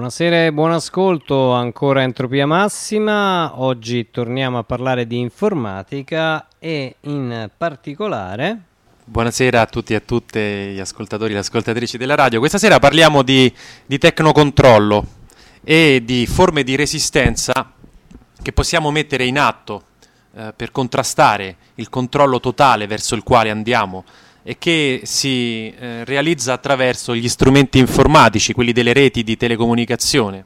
Buonasera e buon ascolto, ancora Entropia Massima. Oggi torniamo a parlare di informatica e in particolare... Buonasera a tutti e a tutte gli ascoltatori e le ascoltatrici della radio. Questa sera parliamo di, di tecnocontrollo e di forme di resistenza che possiamo mettere in atto eh, per contrastare il controllo totale verso il quale andiamo e che si eh, realizza attraverso gli strumenti informatici, quelli delle reti di telecomunicazione.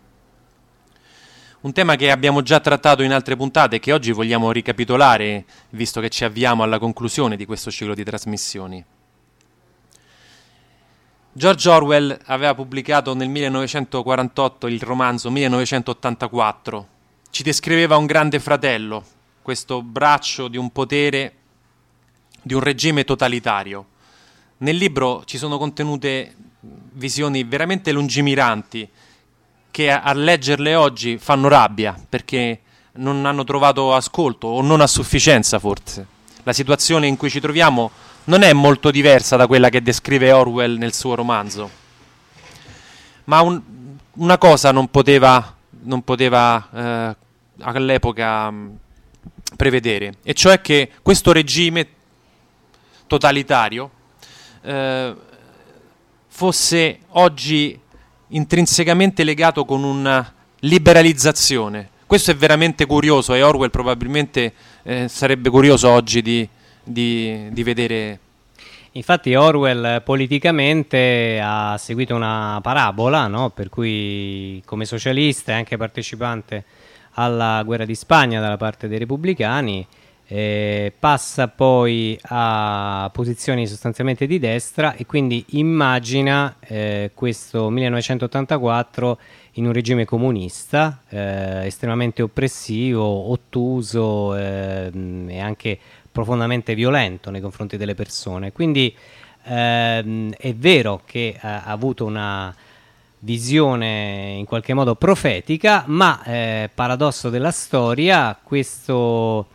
Un tema che abbiamo già trattato in altre puntate e che oggi vogliamo ricapitolare, visto che ci avviamo alla conclusione di questo ciclo di trasmissioni. George Orwell aveva pubblicato nel 1948 il romanzo 1984. Ci descriveva un grande fratello, questo braccio di un potere di un regime totalitario. Nel libro ci sono contenute visioni veramente lungimiranti che a, leggerle oggi fanno rabbia perché non hanno trovato ascolto o non a sufficienza forse. La situazione in cui ci troviamo non è molto diversa da quella che descrive Orwell nel suo romanzo. Ma un, una cosa non poteva, non poteva eh, all'epoca prevedere, e cioè che questo regime totalitario eh, fosse oggi intrinsecamente legato con una liberalizzazione. Questo è veramente curioso e Orwell probabilmente eh, sarebbe curioso oggi di, di, di vedere Infatti Orwell politicamente ha seguito una parabola, no? per cui come socialista e anche partecipante alla guerra di Spagna dalla parte dei repubblicani eh, passa poi a posizioni sostanzialmente di destra e quindi immagina eh, questo 1984 in un regime comunista eh, estremamente oppressivo, ottuso ehm, e anche profondamente violento nei confronti delle persone. Quindi ehm, è vero che ha avuto una visione in qualche modo profetica, ma eh, paradosso della storia, questo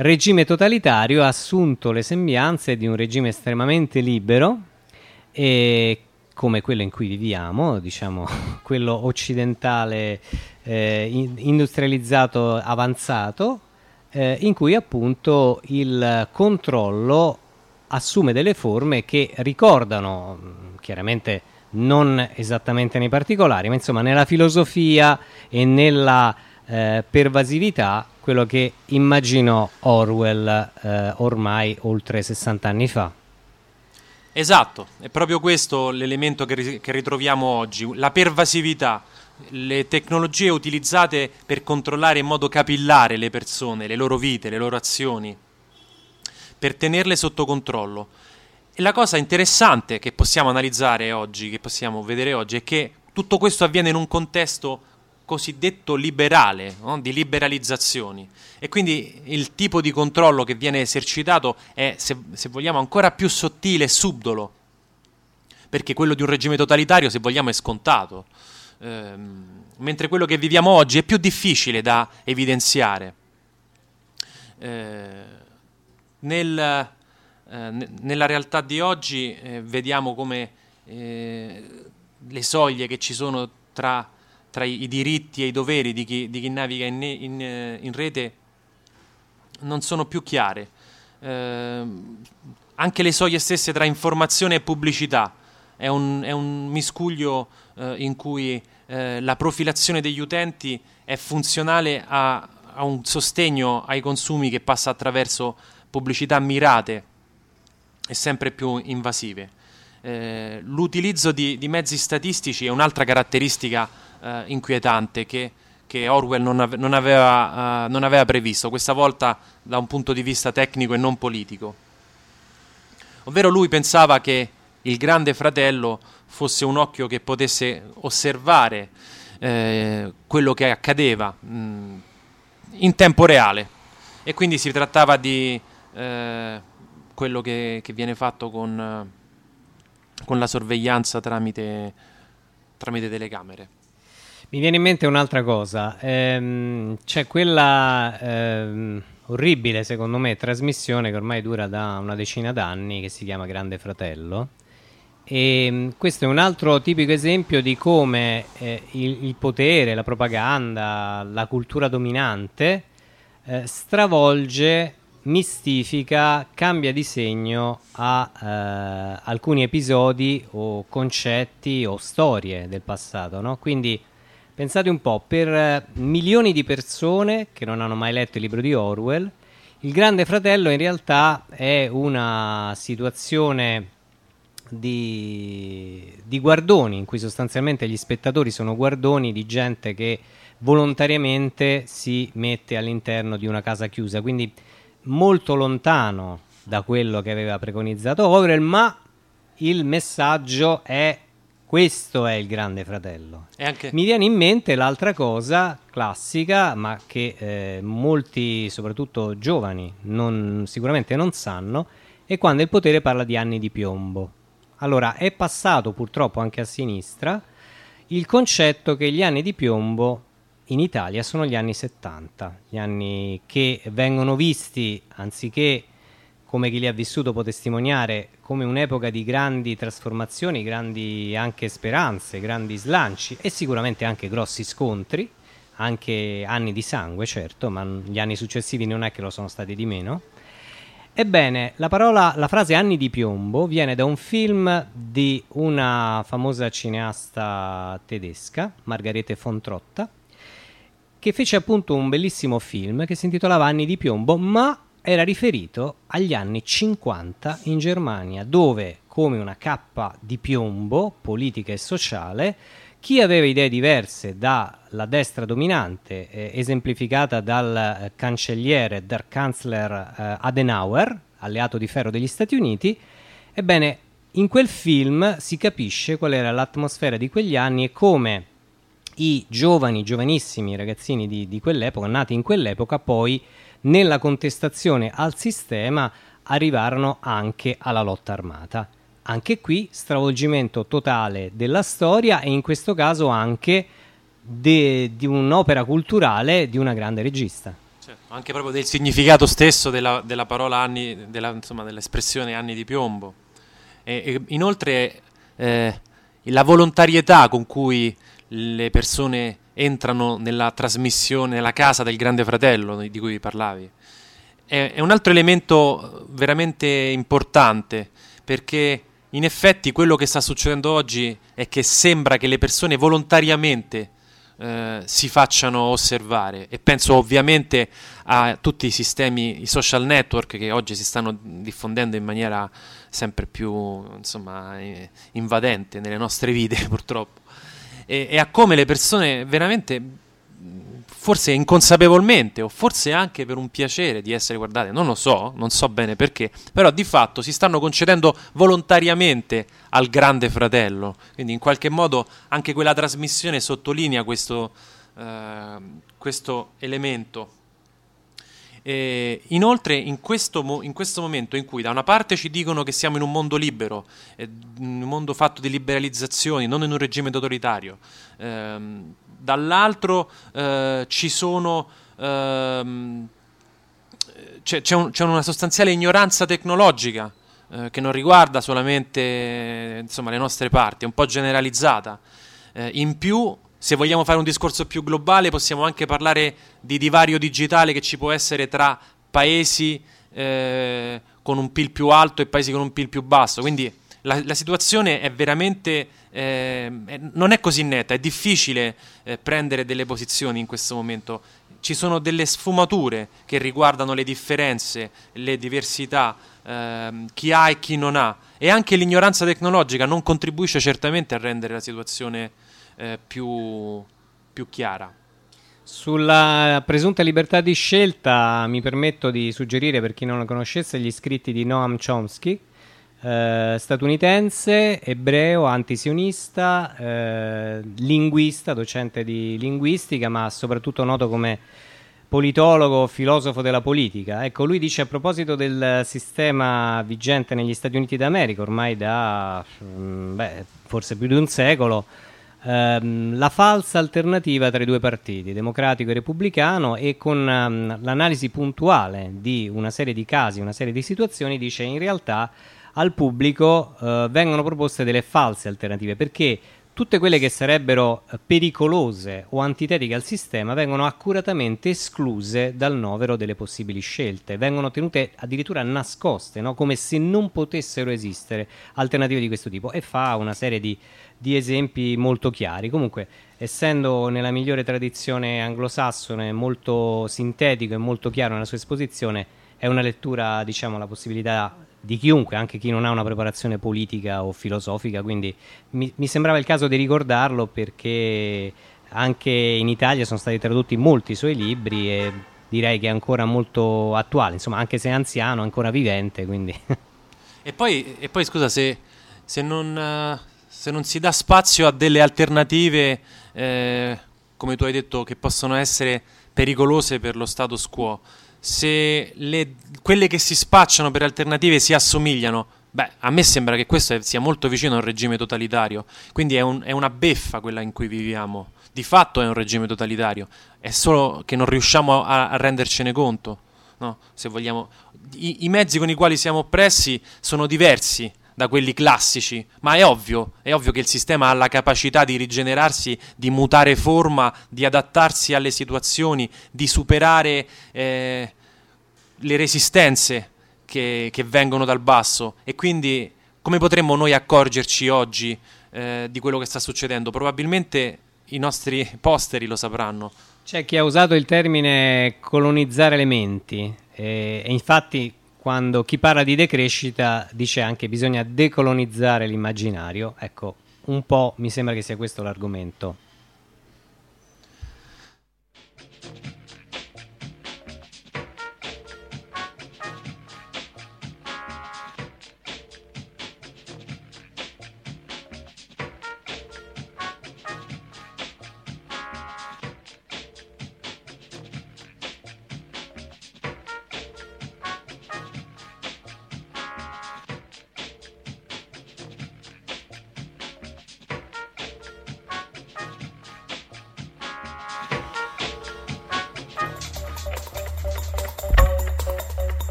regime totalitario ha assunto le sembianze di un regime estremamente libero e come quello in cui viviamo, diciamo quello occidentale eh, industrializzato avanzato, eh, in cui appunto il controllo assume delle forme che ricordano chiaramente non esattamente nei particolari, ma insomma nella filosofia e nella eh, pervasività quello che immaginò Orwell eh, ormai oltre 60 anni fa. Esatto, è proprio questo l'elemento che, ri- che ritroviamo oggi, la pervasività, le tecnologie utilizzate per controllare in modo capillare le persone, le loro vite, le loro azioni, per tenerle sotto controllo. E la cosa interessante che possiamo analizzare oggi, che possiamo vedere oggi, è che tutto questo avviene in un contesto cosiddetto liberale, no? di liberalizzazioni. E quindi il tipo di controllo che viene esercitato è, se, se vogliamo, ancora più sottile e subdolo, perché quello di un regime totalitario, se vogliamo, è scontato, ehm, mentre quello che viviamo oggi è più difficile da evidenziare. Eh, nel, eh, nella realtà di oggi eh, vediamo come eh, le soglie che ci sono tra tra i, diritti e i doveri di chi, di chi naviga in, in, eh, in, rete non sono più chiare. Eh, anche le soglie stesse tra informazione e pubblicità è un, è un miscuglio eh, in cui eh, la profilazione degli utenti è funzionale a, a un sostegno ai consumi che passa attraverso pubblicità mirate e sempre più invasive. Eh, l'utilizzo di, di, mezzi statistici è un'altra caratteristica eh, inquietante che, che, Orwell non, ave, non, aveva, uh, non aveva previsto, questa volta da un punto di vista tecnico e non politico. Ovvero lui pensava che il grande fratello fosse un occhio che potesse osservare eh, quello che accadeva mh, in tempo reale e quindi si trattava di eh, quello che, che, viene fatto con, con la sorveglianza tramite, tramite telecamere. Mi viene in mente un'altra cosa, ehm, c'è quella ehm, orribile secondo me trasmissione che ormai dura da una decina d'anni che si chiama Grande Fratello E mm, questo è un altro tipico esempio di come eh, il, il, potere, la propaganda, la cultura dominante eh, stravolge, mistifica, cambia di segno a eh, alcuni episodi o concetti o storie del passato. No? Quindi pensate un po', per eh, milioni di persone che non hanno mai letto il libro di Orwell, il Grande Fratello in realtà è una situazione di, di, guardoni, in cui sostanzialmente gli spettatori sono guardoni di gente che volontariamente si mette all'interno di una casa chiusa, quindi molto lontano da quello che aveva preconizzato Orwell, ma il messaggio è questo è il grande fratello. Anche... Mi viene in mente l'altra cosa classica, ma che eh, molti, soprattutto giovani, non, sicuramente non sanno, è quando il potere parla di anni di piombo. Allora, è passato purtroppo anche a sinistra il concetto che gli anni di piombo in Italia sono gli anni 70, gli anni che vengono visti, anziché come chi li ha vissuto può testimoniare, come un'epoca di grandi trasformazioni, grandi anche speranze, grandi slanci e sicuramente anche grossi scontri, anche anni di sangue, certo, ma gli anni successivi non è che lo sono stati di meno. Ebbene, la, parola, la frase anni di piombo viene da un film di una famosa cineasta tedesca, Margarete von Trotta, che fece appunto un bellissimo film che si intitolava Anni di piombo, ma era riferito agli anni 50 in Germania, dove, come una cappa di piombo politica e sociale, chi aveva idee diverse dalla destra dominante, eh, esemplificata dal eh, cancelliere, der Kanzler eh, Adenauer, alleato di ferro degli Stati Uniti, ebbene, in quel film si capisce qual era l'atmosfera di quegli anni e come i giovani, giovanissimi ragazzini di, di quell'epoca, nati in quell'epoca, poi nella contestazione al sistema arrivarono anche alla lotta armata. Anche qui stravolgimento totale della storia e in questo caso anche de, di un'opera culturale di una grande regista. Certo, anche proprio del significato stesso della, della parola anni, della, insomma, dell'espressione anni di piombo. E, e inoltre eh, la volontarietà con cui le persone entrano nella trasmissione, nella casa del Grande Fratello di cui parlavi. È, un altro elemento veramente importante perché in effetti quello che sta succedendo oggi è che sembra che le persone volontariamente eh, si facciano osservare e penso ovviamente a tutti i sistemi, i social network che oggi si stanno diffondendo in maniera sempre più insomma, eh, invadente nelle nostre vite purtroppo e, e a come le persone veramente forse inconsapevolmente o forse anche per un piacere di essere guardate, non lo so, non so bene perché, però di fatto si stanno concedendo volontariamente al grande fratello, quindi in qualche modo anche quella trasmissione sottolinea questo, eh, questo elemento. E inoltre, in questo, in questo, momento in cui da una parte ci dicono che siamo in un mondo libero, eh, un mondo fatto di liberalizzazioni, non in un regime totalitario, ehm, dall'altro eh, ci sono. Ehm, c'è, c'è, un, c'è, una sostanziale ignoranza tecnologica eh, che non riguarda solamente insomma, le nostre parti, è un po' generalizzata. Eh, in più se vogliamo fare un discorso più globale, possiamo anche parlare di divario digitale che ci può essere tra paesi eh, con un PIL più alto e paesi con un PIL più basso. Quindi la, la situazione è veramente eh, non è così netta, è difficile eh, prendere delle posizioni in questo momento. Ci sono delle sfumature che riguardano le differenze, le diversità, ehm, chi ha e chi non ha. E anche l'ignoranza tecnologica non contribuisce certamente a rendere la situazione eh, più, più chiara. Sulla presunta libertà di scelta mi permetto di suggerire per chi non lo conoscesse gli scritti di Noam Chomsky, eh, statunitense, ebreo, antisionista, eh, linguista, docente di linguistica, ma soprattutto noto come politologo, filosofo della politica. Ecco, lui dice a proposito del sistema vigente negli Stati Uniti d'America, ormai da mm, beh, forse più di un secolo, ehm, la falsa alternativa tra i due partiti, democratico e repubblicano, e con ehm, l'analisi puntuale di una serie di casi, una serie di situazioni, dice in realtà al pubblico eh, vengono proposte delle false alternative perché tutte quelle che sarebbero eh, pericolose o antitetiche al sistema vengono accuratamente escluse dal novero delle possibili scelte, vengono tenute addirittura nascoste, no? come se non potessero esistere alternative di questo tipo e fa una serie di, di esempi molto chiari. Comunque, essendo nella migliore tradizione anglosassone molto sintetico e molto chiaro nella sua esposizione, è una lettura, diciamo, la possibilità di chiunque, anche chi non ha una preparazione politica o filosofica, quindi mi, mi, sembrava il caso di ricordarlo perché anche in Italia sono stati tradotti molti suoi libri e direi che è ancora molto attuale, insomma anche se è anziano, ancora vivente. Quindi. E, poi, e poi scusa, se, se, non, se, non, si dà spazio a delle alternative, eh, come tu hai detto, che possono essere pericolose per lo status quo, se le, quelle che si spacciano per alternative si assomigliano, beh, a me sembra che questo sia molto vicino a un regime totalitario, quindi è, un, è una beffa quella in cui viviamo. Di fatto è un regime totalitario, è solo che non riusciamo a, a rendercene conto. No? Se vogliamo. I, I mezzi con i quali siamo oppressi sono diversi da quelli classici, ma è ovvio, è ovvio che il sistema ha la capacità di rigenerarsi, di mutare forma, di adattarsi alle situazioni, di superare eh, le resistenze che, che, vengono dal basso e quindi come potremmo noi accorgerci oggi eh, di quello che sta succedendo? Probabilmente i nostri posteri lo sapranno. C'è chi ha usato il termine colonizzare le menti e, e infatti quando chi parla di decrescita dice anche che bisogna decolonizzare l'immaginario. Ecco, un po' mi sembra che sia questo l'argomento.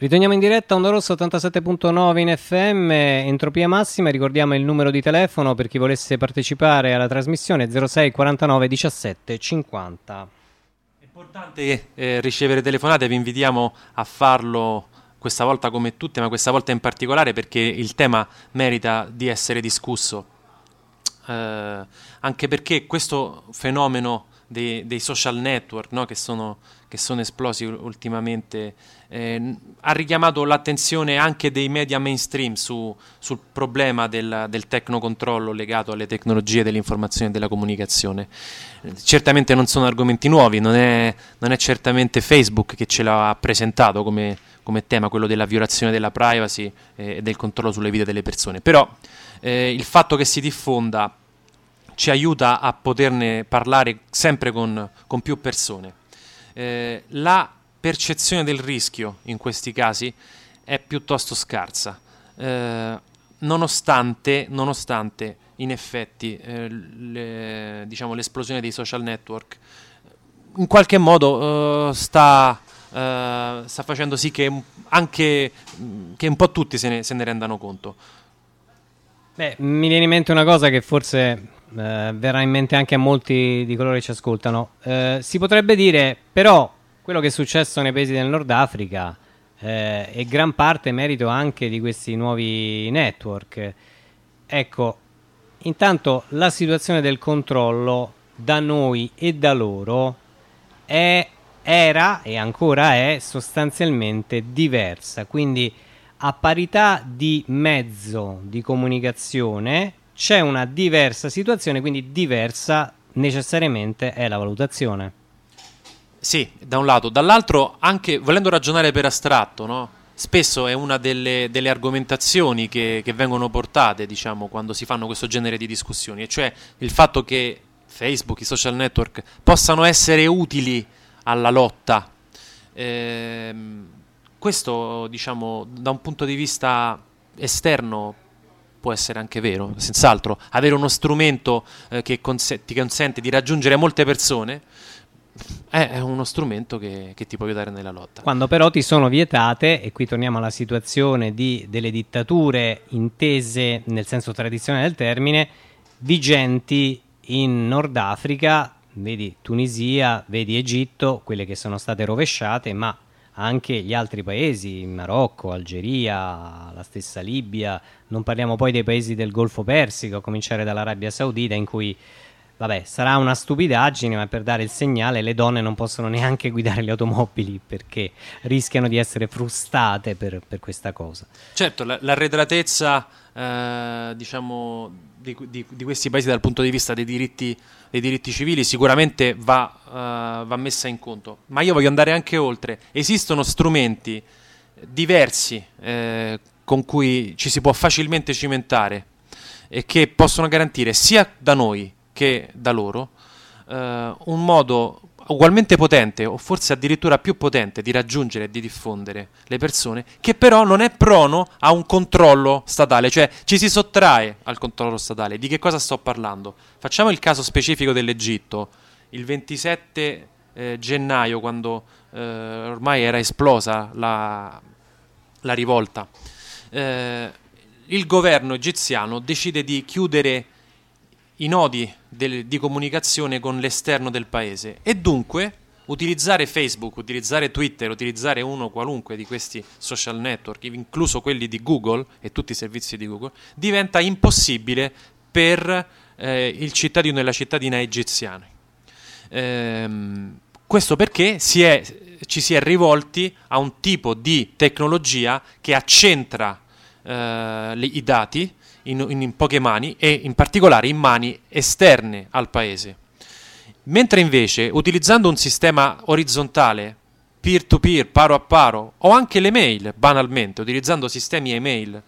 Ritorniamo in diretta, Onda Rossa 87.9 in FM, entropia massima, ricordiamo il numero di telefono per chi volesse partecipare alla trasmissione 06 49 17 50. È importante eh, ricevere telefonate, vi invitiamo a farlo questa volta come tutte, ma questa volta in particolare perché il tema merita di essere discusso. Eh, anche perché questo fenomeno dei, dei social network no? che, sono, che, sono, esplosi ultimamente, eh, ha richiamato l'attenzione anche dei media mainstream su, sul problema del, del tecnocontrollo legato alle tecnologie dell'informazione e della comunicazione. certamente non sono argomenti nuovi, non è, non è, certamente Facebook che ce l'ha presentato come, come tema, quello della violazione della privacy e del controllo sulle vite delle persone, però eh, il fatto che si diffonda ci aiuta a poterne parlare sempre con, con più persone. Eh, la percezione del rischio in questi casi è piuttosto scarsa, eh, nonostante, nonostante, in effetti eh, le, diciamo, l'esplosione dei social network in qualche modo uh, sta, uh, sta, facendo sì che anche che un po' tutti se ne, se ne rendano conto. Beh, mi viene in mente una cosa che forse eh, verrà in mente anche a molti di coloro che ci ascoltano. Eh, si potrebbe dire, però, quello che è successo nei paesi del Nord Africa eh, è gran parte merito anche di questi nuovi network. Ecco, intanto la situazione del controllo da noi e da loro è, era e ancora è sostanzialmente diversa, quindi a parità di mezzo di comunicazione c'è una diversa situazione, quindi diversa necessariamente è la valutazione. Sì, da un lato, dall'altro anche volendo ragionare per astratto, no? spesso è una delle, delle argomentazioni che, che, vengono portate diciamo, quando si fanno questo genere di discussioni, e cioè il fatto che Facebook, i social network possano essere utili alla lotta. Eh, questo diciamo, da un punto di vista esterno può essere anche vero, senz'altro. Avere uno strumento eh, che cons- ti consente di raggiungere molte persone è uno strumento che, che, ti può aiutare nella lotta. Quando però ti sono vietate, e qui torniamo alla situazione di, delle dittature intese nel senso tradizionale del termine, vigenti in Nord Africa, vedi Tunisia, vedi Egitto, quelle che sono state rovesciate, ma anche gli altri paesi, Marocco, Algeria, la stessa Libia, non parliamo poi dei paesi del Golfo Persico, a cominciare dall'Arabia Saudita, in cui, vabbè, sarà una stupidaggine, ma per dare il segnale le donne non possono neanche guidare le automobili perché rischiano di essere frustate per, per questa cosa. Certo, l'arretratezza, eh, diciamo, di, di, di, questi paesi dal punto di vista dei diritti, dei diritti civili sicuramente va, uh, va messa in conto, ma io voglio andare anche oltre. Esistono strumenti diversi eh, con cui ci si può facilmente cimentare e che possono garantire sia da noi che da loro eh, un modo ugualmente potente o forse addirittura più potente di raggiungere e di diffondere le persone, che però non è prono a un controllo statale, cioè ci si sottrae al controllo statale. Di che cosa sto parlando? Facciamo il caso specifico dell'Egitto. Il 27 eh, gennaio, quando eh, ormai era esplosa la, la rivolta, eh, il governo egiziano decide di chiudere i nodi del, di comunicazione con l'esterno del paese e dunque utilizzare Facebook, utilizzare Twitter, utilizzare uno qualunque di questi social network, incluso quelli di Google e tutti i servizi di Google, diventa impossibile per eh, il cittadino e la cittadina egiziani. Ehm, questo perché si è, ci si è rivolti a un tipo di tecnologia che accentra eh, i dati in, in poche mani e in particolare in mani esterne al paese. Mentre invece utilizzando un sistema orizzontale, peer to peer, paro a paro, o anche le mail, banalmente, utilizzando sistemi email,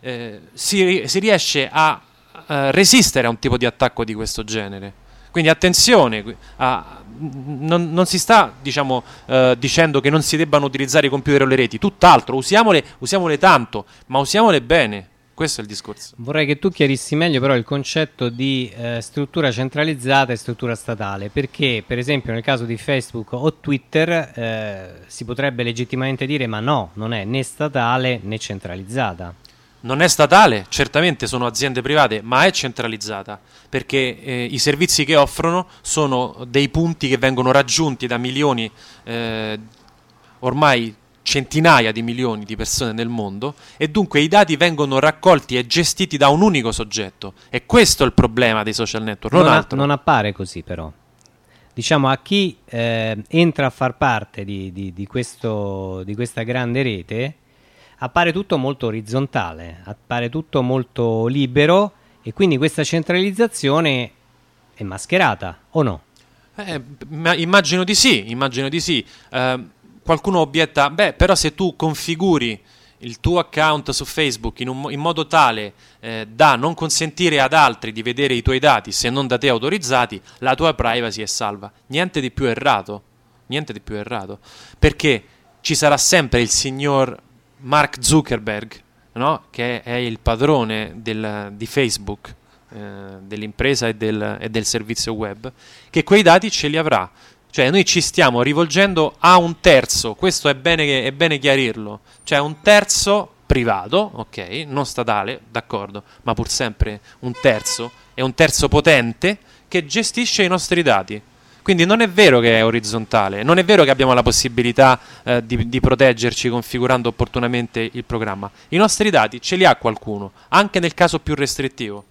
eh, si, si, riesce a eh, resistere a un tipo di attacco di questo genere. Quindi attenzione, a, non, non, si sta diciamo, eh, dicendo che non si debbano utilizzare i computer o le reti, tutt'altro, usiamole, usiamole tanto, ma usiamole bene. Questo è il discorso. Vorrei che tu chiarissi meglio però il concetto di eh, struttura centralizzata e struttura statale, perché per esempio nel caso di Facebook o Twitter eh, si potrebbe legittimamente dire ma no, non è né statale né centralizzata. Non è statale, certamente sono aziende private, ma è centralizzata, perché eh, i servizi che offrono sono dei punti che vengono raggiunti da milioni eh, ormai centinaia di milioni di persone nel mondo e dunque i dati vengono raccolti e gestiti da un unico soggetto. E questo è il problema dei social network, non, non, altro. non appare così però. diciamo a chi eh, entra a far parte di, di, di, questo, di questa grande rete appare tutto molto orizzontale, appare tutto molto libero e quindi questa centralizzazione è mascherata o no? Eh, immagino di sì, immagino di sì. Eh, qualcuno obietta, beh, però se tu configuri il tuo account su Facebook in, un, in modo tale eh, da non consentire ad altri di vedere i tuoi dati se non da te autorizzati, la tua privacy è salva. Niente di più errato. Niente di più errato. Perché ci sarà sempre il signor Mark Zuckerberg, no? che è il padrone del, di Facebook, eh, dell'impresa e del, e del servizio web, che quei dati ce li avrà. Cioè noi ci stiamo rivolgendo a un terzo, questo è bene, è bene chiarirlo, cioè un terzo privato, ok, non statale, d'accordo, ma pur sempre un terzo, è un terzo potente che gestisce i nostri dati. Quindi non è vero che è orizzontale, non è vero che abbiamo la possibilità eh, di, di, proteggerci configurando opportunamente il programma. I nostri dati ce li ha qualcuno, anche nel caso più restrittivo.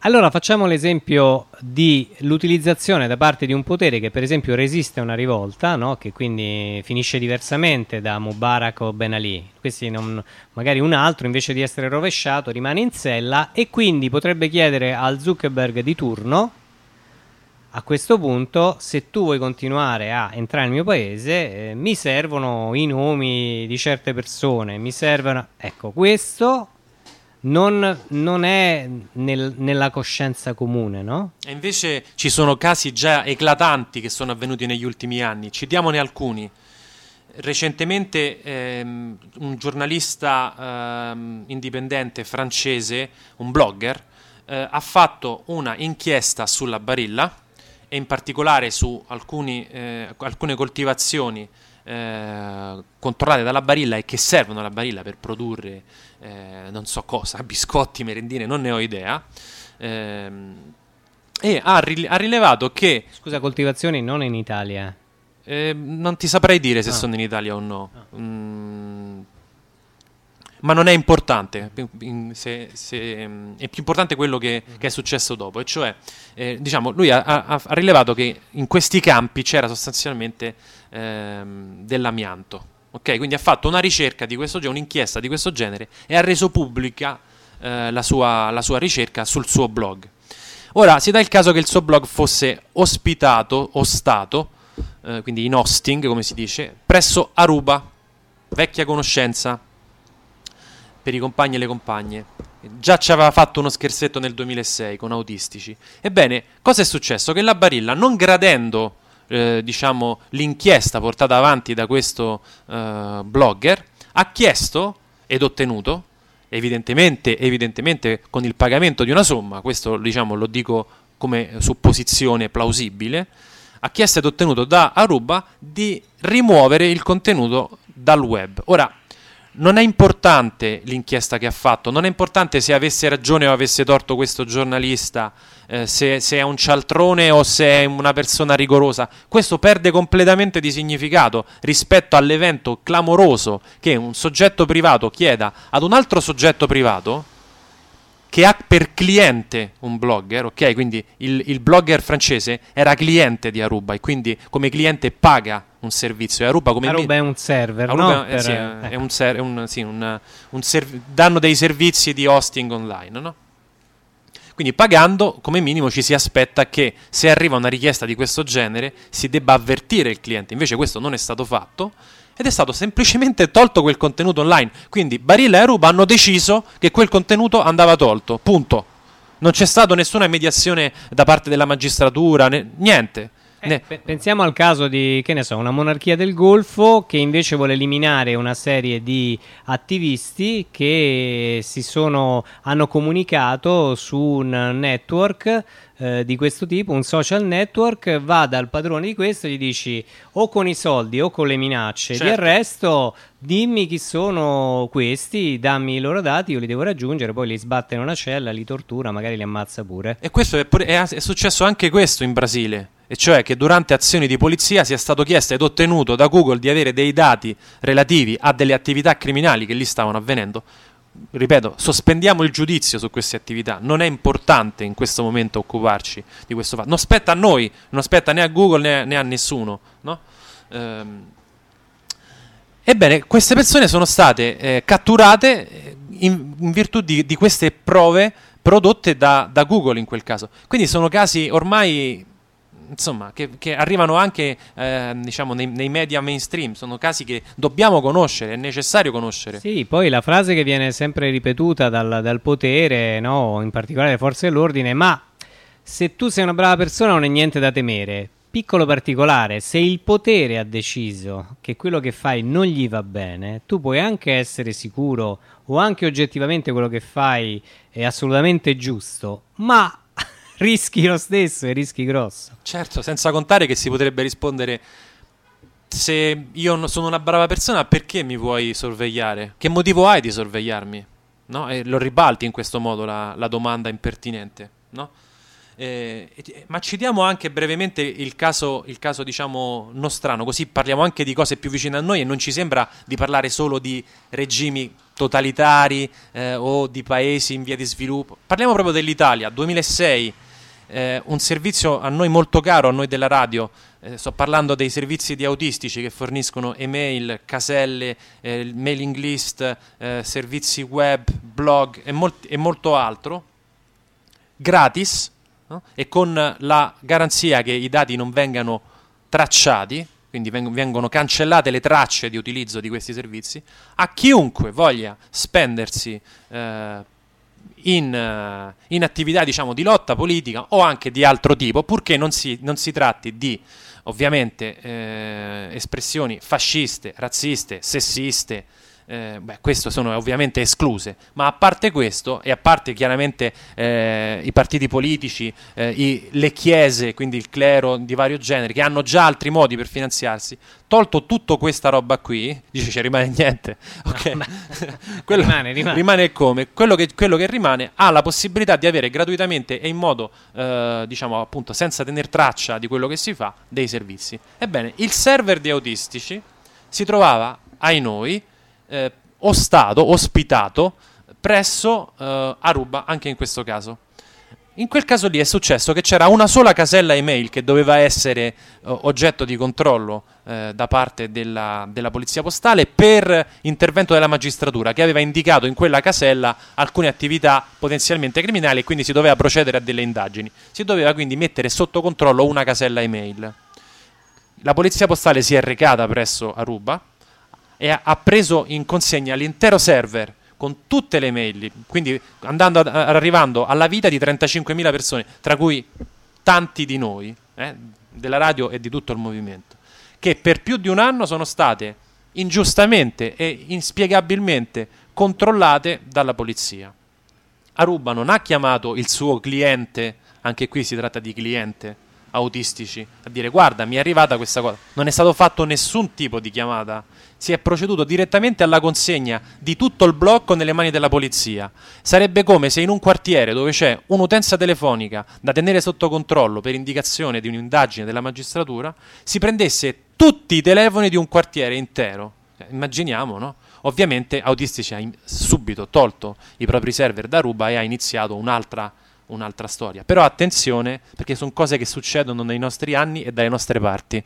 Allora facciamo l'esempio di l'utilizzazione da parte di un potere che per esempio resiste a una rivolta, no? che quindi finisce diversamente da Mubarak o Ben Ali. Questi non, magari un altro invece di essere rovesciato rimane in sella e quindi potrebbe chiedere al Zuckerberg di turno a questo punto se tu vuoi continuare a entrare nel mio paese eh, mi servono i nomi di certe persone, mi servono... Ecco, questo non, non è nel, nella coscienza comune, no? E invece ci sono casi già eclatanti che sono avvenuti negli ultimi anni. Citiamone alcuni. Recentemente ehm, un giornalista ehm, indipendente francese, un blogger, eh, ha fatto una inchiesta sulla barilla e in particolare su alcuni, eh, alcune coltivazioni eh, controllate dalla barilla e che servono alla barilla per produrre eh, non so cosa, biscotti, merendine, non ne ho idea. Ehm, e ha, rile- ha, rilevato che... Scusa, coltivazioni non in Italia. Eh, non ti saprei dire se ah. sono in Italia o no. Ah. Mm, ma non è importante, se, se, mm, è più importante quello che, mm. che, è successo dopo, e cioè, eh, diciamo, lui ha, ha, ha, rilevato che in questi campi c'era sostanzialmente ehm, dell'amianto, Ok, quindi ha fatto una ricerca di questo genere, un'inchiesta di questo genere e ha reso pubblica eh, la, sua, la sua ricerca sul suo blog. Ora, si dà il caso che il suo blog fosse ospitato, ostato, eh, quindi in hosting, come si dice, presso Aruba, vecchia conoscenza per i compagni e le compagne. Già ci aveva fatto uno scherzetto nel 2006 con autistici. Ebbene, cosa è successo? Che la Barilla, non gradendo eh, diciamo, l'inchiesta portata avanti da questo eh, blogger, ha chiesto ed ottenuto, evidentemente, evidentemente con il pagamento di una somma, questo diciamo, lo dico come supposizione plausibile, ha chiesto ed ottenuto da Aruba di rimuovere il contenuto dal web. Ora, non è importante l'inchiesta che ha fatto, non è importante se avesse ragione o avesse torto questo giornalista, eh, se, se, è un cialtrone o se è una persona rigorosa. Questo perde completamente di significato rispetto all'evento clamoroso che un soggetto privato chieda ad un altro soggetto privato che ha per cliente un blogger, ok? Quindi il, il, blogger francese era cliente di Aruba e quindi come cliente paga un servizio. E Aruba, come Aruba mi... è un server, Aruba no? è, per... sì, eh. è un, ser- un, sì, un, un serv- danno dei servizi di hosting online, no? Quindi pagando, come minimo, ci si aspetta che se arriva una richiesta di questo genere si debba avvertire il cliente. Invece questo non è stato fatto ed è stato semplicemente tolto quel contenuto online. Quindi Barilla e Aruba hanno deciso che quel contenuto andava tolto, punto. Non c'è stata nessuna mediazione da parte della magistratura, né, niente. Eh, pensiamo al caso di, che ne so, una monarchia del Golfo che invece vuole eliminare una serie di attivisti che si sono, hanno comunicato su un network eh, di questo tipo, un social network, va dal padrone di questo e gli dici o con i soldi o con le minacce certo. di arresto, dimmi chi sono questi, dammi i loro dati, io li devo raggiungere, poi li sbatte in una cella, li tortura, magari li ammazza pure. E questo è, pure, è, è successo anche questo in Brasile e cioè che durante azioni di polizia sia stato chiesto ed ottenuto da Google di avere dei dati relativi a delle attività criminali che lì stavano avvenendo ripeto, sospendiamo il giudizio su queste attività. Non è importante in questo momento occuparci di questo fatto. Non spetta a noi, non spetta né a Google né, né a nessuno. No? Ehm. Ebbene, queste persone sono state eh, catturate eh, in, in virtù di, di, queste prove prodotte da, da Google in quel caso. Quindi sono casi ormai insomma, che, che, arrivano anche eh, diciamo, nei, nei, media mainstream, sono casi che dobbiamo conoscere, è necessario conoscere. Sì, poi la frase che viene sempre ripetuta dal, dal potere, no? in particolare le forze dell'ordine, ma se tu sei una brava persona non è niente da temere. Piccolo particolare, se il potere ha deciso che quello che fai non gli va bene, tu puoi anche essere sicuro o anche oggettivamente quello che fai è assolutamente giusto, ma rischi lo stesso e rischi grosso. Certo, senza contare che si potrebbe rispondere se io sono una brava persona perché mi vuoi sorvegliare? Che motivo hai di sorvegliarmi? No? E lo ribalti in questo modo la, la domanda impertinente, no? Eh, ma citiamo anche brevemente il caso, il caso, diciamo, nostrano, così parliamo anche di cose più vicine a noi e non ci sembra di parlare solo di regimi totalitari eh, o di paesi in via di sviluppo. Parliamo proprio dell'Italia, 2006 eh, un servizio a noi molto caro, a noi della radio, eh, sto parlando dei servizi di autistici che forniscono email, caselle, eh, mailing list, eh, servizi web, blog e, molt- e molto altro, gratis no? e con la garanzia che i dati non vengano tracciati, quindi vengono cancellate le tracce di utilizzo di questi servizi, a chiunque voglia spendersi eh, in, uh, in attività diciamo, di lotta politica o anche di altro tipo, purché non si, non si tratti di ovviamente eh, espressioni fasciste, razziste, sessiste, eh, beh, queste sono ovviamente escluse, ma a parte questo e a parte chiaramente eh, i partiti politici, eh, i, le chiese, quindi il clero di vario genere, che hanno già altri modi per finanziarsi, tolto tutta questa roba qui, dice ci rimane niente, okay. no, quello, rimane, rimane. rimane, come? Quello che, quello che, rimane ha la possibilità di avere gratuitamente e in modo, eh, diciamo appunto, senza tenere traccia di quello che si fa, dei servizi. Ebbene, il server di autistici si trovava, ai noi, eh, ostato, ospitato presso eh, Aruba anche in questo caso. In quel caso lì è successo che c'era una sola casella email che doveva essere uh, oggetto di controllo uh, da parte della, della, polizia postale per intervento della magistratura che aveva indicato in quella casella alcune attività potenzialmente criminali e quindi si doveva procedere a delle indagini. Si doveva quindi mettere sotto controllo una casella email. La polizia postale si è recata presso Aruba e ha preso in consegna l'intero server con tutte le mail, quindi andando ad, arrivando alla vita di 35.000 persone, tra cui tanti di noi, eh, della radio e di tutto il movimento, che per più di un anno sono state ingiustamente e inspiegabilmente controllate dalla polizia. Aruba non ha chiamato il suo cliente, anche qui si tratta di cliente, autistici, a dire guarda mi è arrivata questa cosa. Non è stato fatto nessun tipo di chiamata, si è proceduto direttamente alla consegna di tutto il blocco nelle mani della polizia. Sarebbe come se in un quartiere dove c'è un'utenza telefonica da tenere sotto controllo per indicazione di un'indagine della magistratura, si prendesse tutti i telefoni di un quartiere intero. Cioè, immaginiamo, no? Ovviamente Autistici ha subito tolto i propri server da Ruba e ha iniziato un'altra un'altra storia. Però attenzione, perché sono cose che succedono nei nostri anni e dalle nostre parti.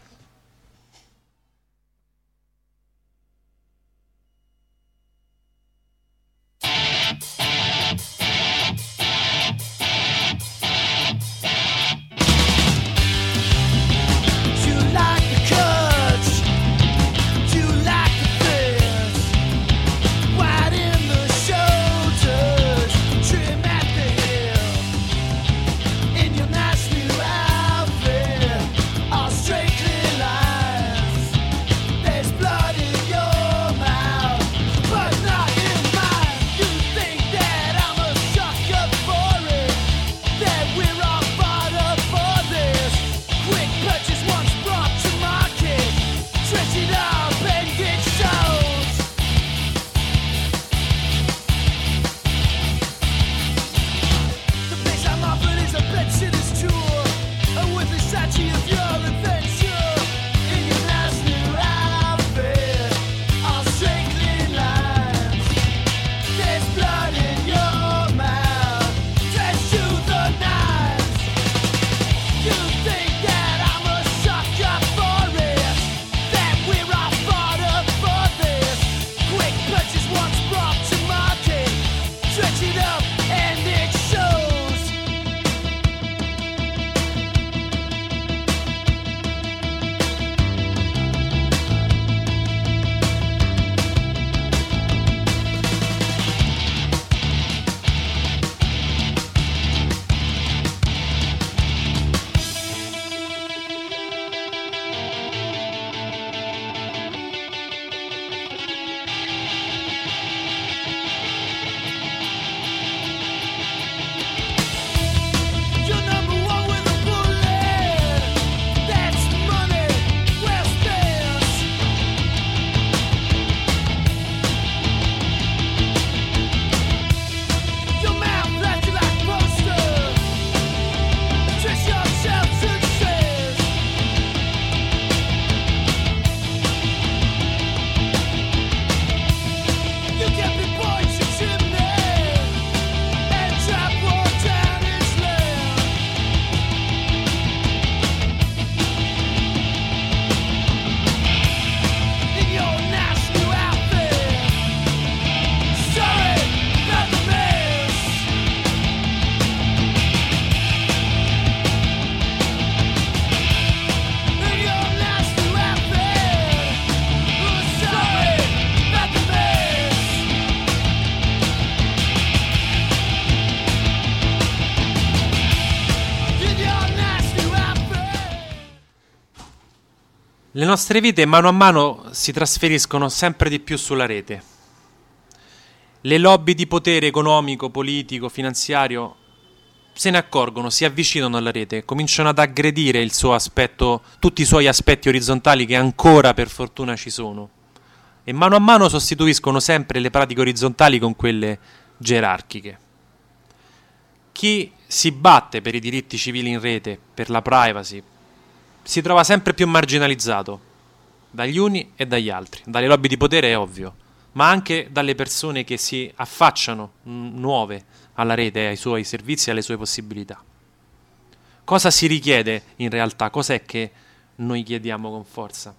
Nostre vite mano a mano si trasferiscono sempre di più sulla rete. Le lobby di potere economico, politico, finanziario se ne accorgono, si avvicinano alla rete, cominciano ad aggredire aspetto, tutti i suoi aspetti orizzontali che ancora per fortuna ci sono. E mano a mano sostituiscono sempre le pratiche orizzontali con quelle gerarchiche. Chi si batte per i diritti civili in rete, per la privacy, si trova sempre più marginalizzato dagli uni e dagli altri, dalle lobby di potere è ovvio, ma anche dalle persone che si affacciano nuove alla rete, ai suoi servizi e alle sue possibilità. Cosa si richiede in realtà? Cos'è che noi chiediamo con forza?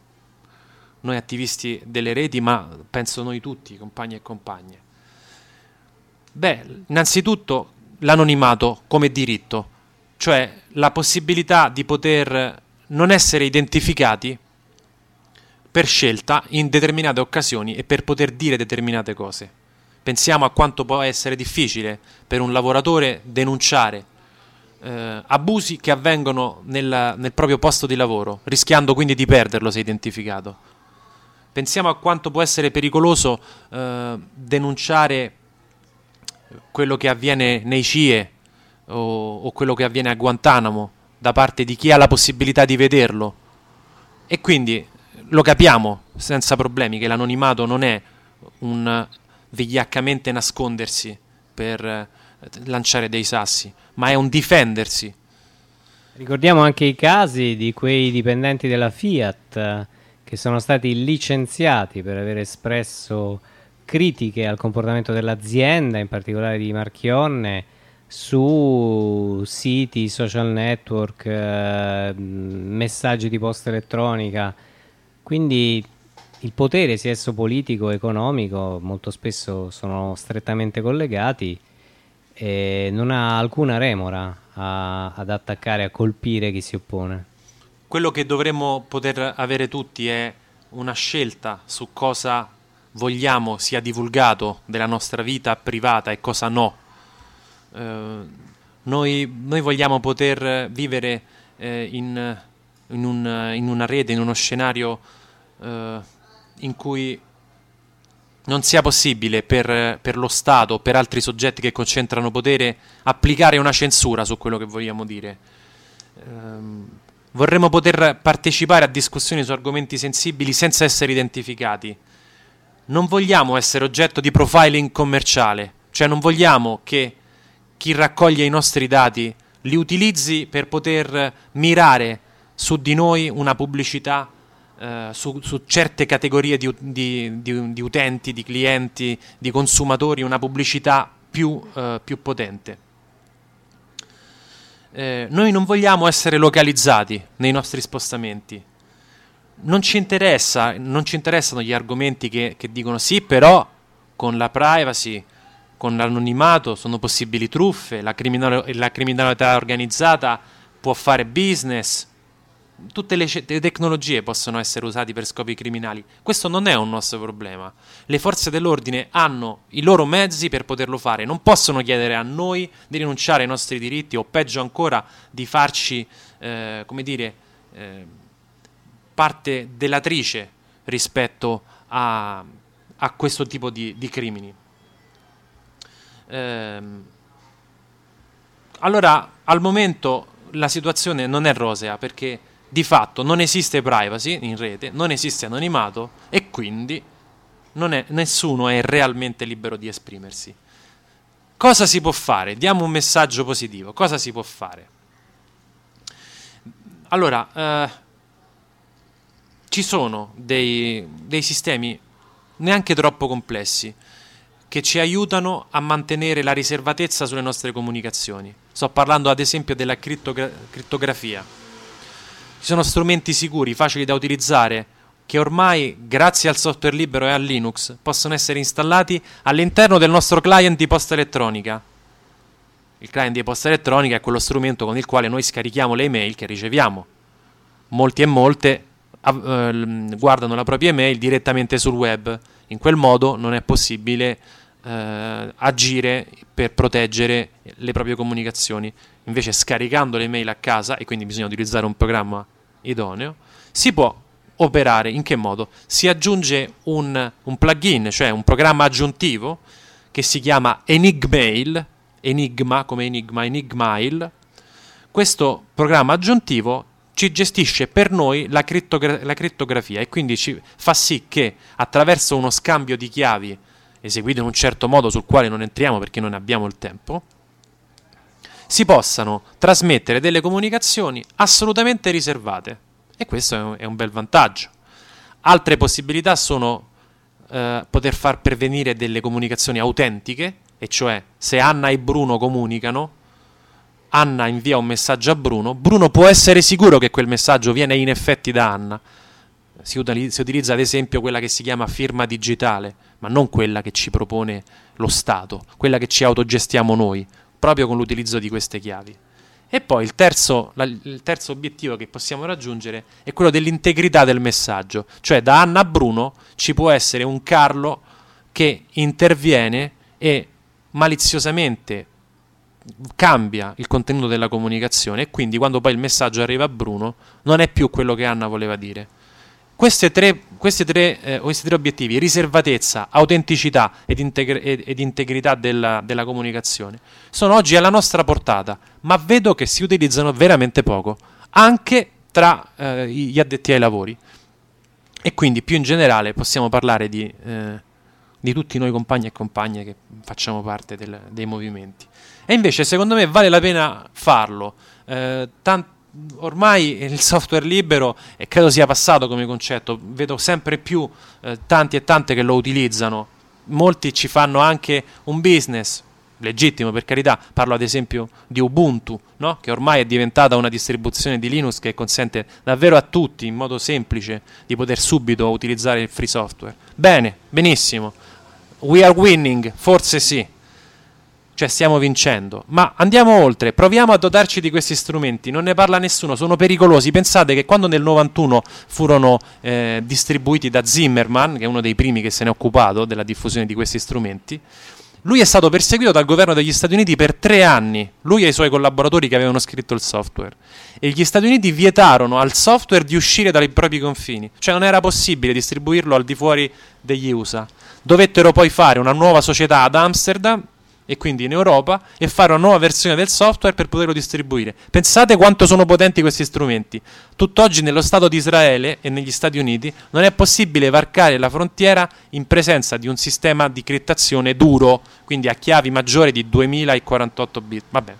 Noi attivisti delle reti, ma penso noi tutti, compagni e compagne. Beh, innanzitutto l'anonimato come diritto, cioè la possibilità di poter non essere identificati per scelta in determinate occasioni e per poter dire determinate cose. Pensiamo a quanto può essere difficile per un lavoratore denunciare eh, abusi che avvengono nel, nel, proprio posto di lavoro, rischiando quindi di perderlo se identificato. Pensiamo a quanto può essere pericoloso eh, denunciare quello che avviene nei CIE o, o quello che avviene a Guantanamo da parte di chi ha la possibilità di vederlo. E quindi lo capiamo senza problemi che l'anonimato non è un vigliaccamente nascondersi per eh, lanciare dei sassi, ma è un difendersi. Ricordiamo anche i casi di quei dipendenti della Fiat eh, che sono stati licenziati per aver espresso critiche al comportamento dell'azienda, in particolare di Marchionne, su siti, social network, eh, messaggi di posta elettronica. Quindi il potere, sia esso politico o economico, molto spesso sono strettamente collegati e non ha alcuna remora a, ad attaccare, a colpire chi si oppone. Quello che dovremmo poter avere tutti è una scelta su cosa vogliamo sia divulgato della nostra vita privata e cosa no noi, noi, vogliamo poter vivere eh, in, in, un, in, una rete, in uno scenario eh, in cui non sia possibile per, per, lo Stato per altri soggetti che concentrano potere applicare una censura su quello che vogliamo dire. Ehm, vorremmo poter partecipare a discussioni su argomenti sensibili senza essere identificati. Non vogliamo essere oggetto di profiling commerciale, cioè non vogliamo che chi raccoglie i nostri dati li utilizzi per poter mirare su di noi una pubblicità eh, su, su, certe categorie di, di, di, di, utenti, di clienti, di consumatori, una pubblicità più, eh, più potente. Eh, noi non vogliamo essere localizzati nei nostri spostamenti. Non ci, interessa, non ci interessano gli argomenti che, che dicono sì, però con la privacy con l'anonimato sono possibili truffe, la, criminal- la criminalità organizzata può fare business, tutte le, ce- le, tecnologie possono essere usate per scopi criminali. Questo non è un nostro problema. Le forze dell'ordine hanno i loro mezzi per poterlo fare, non possono chiedere a noi di rinunciare ai nostri diritti o peggio ancora di farci, eh, come dire, eh, parte delatrice rispetto a, a questo tipo di, di crimini. Ehm, allora, al momento la situazione non è rosea perché di fatto non esiste privacy in rete, non esiste anonimato e quindi è, nessuno è realmente libero di esprimersi. Cosa si può fare? Diamo un messaggio positivo. Cosa si può fare? Allora, eh, ci sono dei, dei sistemi neanche troppo complessi che ci aiutano a mantenere la riservatezza sulle nostre comunicazioni. Sto parlando ad esempio della crittogra- crittografia. Ci sono strumenti sicuri, facili da utilizzare, che ormai, grazie al software libero e a Linux, possono essere installati all'interno del nostro client di posta elettronica. Il client di posta elettronica è quello strumento con il quale noi scarichiamo le email che riceviamo. Molti e molte uh, guardano la propria email direttamente sul web. In quel modo non è possibile eh, agire per proteggere le proprie comunicazioni. Invece scaricando le mail a casa, e quindi bisogna utilizzare un programma idoneo, si può operare in che modo? Si aggiunge un, un plugin, cioè un programma aggiuntivo che si chiama Enigmail, Enigma come Enigma, Enigmail. Questo programma aggiuntivo ci gestisce per noi la, criptogra- la crittografia e quindi ci fa sì che attraverso uno scambio di chiavi eseguito in un certo modo sul quale non entriamo perché non abbiamo il tempo, si possano trasmettere delle comunicazioni assolutamente riservate. E questo è un, bel vantaggio. Altre possibilità sono eh, poter far pervenire delle comunicazioni autentiche, e cioè se Anna e Bruno comunicano, Anna invia un messaggio a Bruno, Bruno può essere sicuro che quel messaggio viene in effetti da Anna. Si utilizza, si utilizza ad esempio quella che si chiama firma digitale, ma non quella che ci propone lo Stato, quella che ci autogestiamo noi, proprio con l'utilizzo di queste chiavi. E poi il terzo, la, il terzo, obiettivo che possiamo raggiungere è quello dell'integrità del messaggio, cioè da Anna a Bruno ci può essere un Carlo che interviene e maliziosamente cambia il contenuto della comunicazione e quindi quando poi il messaggio arriva a Bruno non è più quello che Anna voleva dire. Tre, questi, tre, eh, questi, tre, obiettivi, riservatezza, autenticità ed, integri- ed integrità della, della, comunicazione, sono oggi alla nostra portata, ma vedo che si utilizzano veramente poco, anche tra eh, gli addetti ai lavori. E quindi più in generale possiamo parlare di, eh, di tutti noi compagni e compagne che facciamo parte del, dei movimenti. E invece secondo me vale la pena farlo. Eh, tant- ormai il software libero e credo sia passato come concetto, vedo sempre più eh, tanti e tante che lo utilizzano, molti ci fanno anche un business, legittimo per carità, parlo ad esempio di Ubuntu, no? che ormai è diventata una distribuzione di Linux che consente davvero a tutti in modo semplice di poter subito utilizzare il free software. Bene, benissimo, we are winning, forse sì cioè stiamo vincendo. Ma andiamo oltre, proviamo a dotarci di questi strumenti, non ne parla nessuno, sono pericolosi. Pensate che quando nel 91 furono eh, distribuiti da Zimmerman, che è uno dei primi che se ne è occupato della diffusione di questi strumenti, lui è stato perseguito dal governo degli Stati Uniti per tre anni, lui e i suoi collaboratori che avevano scritto il software. E gli Stati Uniti vietarono al software di uscire dai propri confini, cioè non era possibile distribuirlo al di fuori degli USA. Dovettero poi fare una nuova società ad Amsterdam e quindi in Europa e fare una nuova versione del software per poterlo distribuire. Pensate quanto sono potenti questi strumenti. Tutt'oggi nello Stato di Israele e negli Stati Uniti non è possibile varcare la frontiera in presenza di un sistema di criptazione duro, quindi a chiavi maggiori di 2048 bit. Vabbè,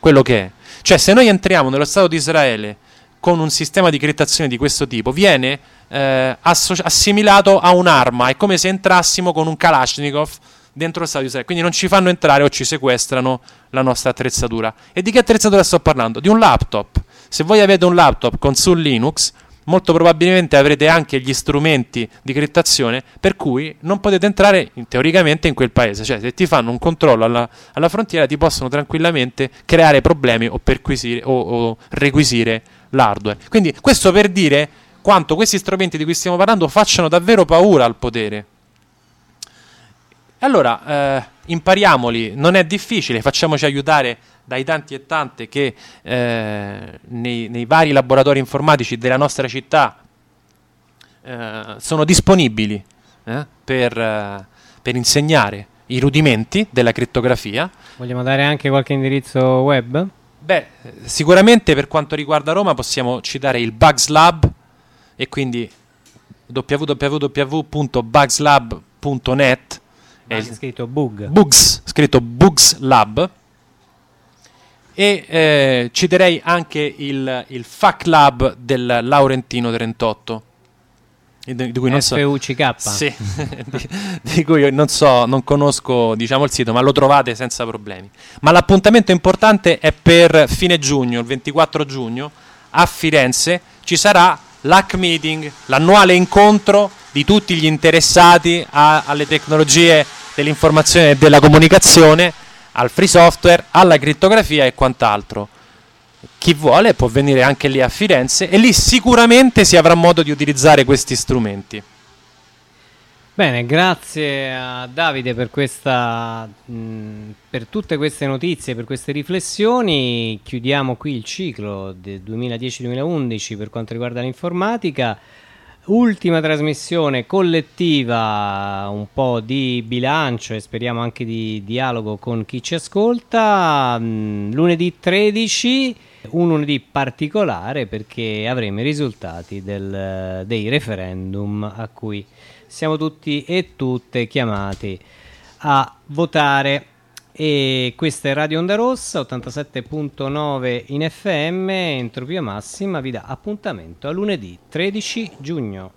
quello che è. Cioè se noi entriamo nello Stato di Israele con un sistema di criptazione di questo tipo, viene eh, assimilato a un'arma, è come se entrassimo con un Kalashnikov dentro lo Stato di Israele. Quindi non ci fanno entrare o ci sequestrano la nostra attrezzatura. E di che attrezzatura sto parlando? Di un laptop. Se voi avete un laptop con su Linux, molto probabilmente avrete anche gli strumenti di criptazione per cui non potete entrare in, teoricamente in quel paese. Cioè, se ti fanno un controllo alla, alla frontiera, ti possono tranquillamente creare problemi o, o, o requisire l'hardware. Quindi, questo per dire quanto questi strumenti di cui stiamo parlando facciano davvero paura al potere. Allora, eh, impariamoli, non è difficile, facciamoci aiutare dai tanti e tante che eh, nei, nei, vari laboratori informatici della nostra città eh, sono disponibili eh, per, eh, per, insegnare i rudimenti della crittografia. Vogliamo dare anche qualche indirizzo web? Beh, sicuramente per quanto riguarda Roma possiamo citare il Bugs Lab e quindi www.bugslab.net è scritto Bug. Bugs, scritto Bugs Lab. E eh, citerei anche il, il FAC Lab del Laurentino 38. Di, cui non FUCK. So, sì, di, di, cui non so, non conosco diciamo, il sito, ma lo trovate senza problemi. Ma l'appuntamento importante è per fine giugno, il 24 giugno, a Firenze ci sarà l'HAC Meeting, l'annuale incontro di tutti gli interessati a, alle tecnologie dell'informazione e della comunicazione, al free software, alla crittografia e quant'altro. Chi vuole può venire anche lì a Firenze e lì sicuramente si avrà modo di utilizzare questi strumenti. Bene, grazie a Davide per, questa, mh, per tutte queste notizie, per queste riflessioni. Chiudiamo qui il ciclo del 2010-2011 per quanto riguarda l'informatica ultima trasmissione collettiva, un po' di bilancio e speriamo anche di dialogo con chi ci ascolta. Mm, lunedì 13, un lunedì particolare perché avremo i risultati del, dei referendum a cui siamo tutti e tutte chiamati a votare. E questa è Radio Onda Rossa 87.9 in FM, Entropia Massima vi dà appuntamento a lunedì 13 giugno.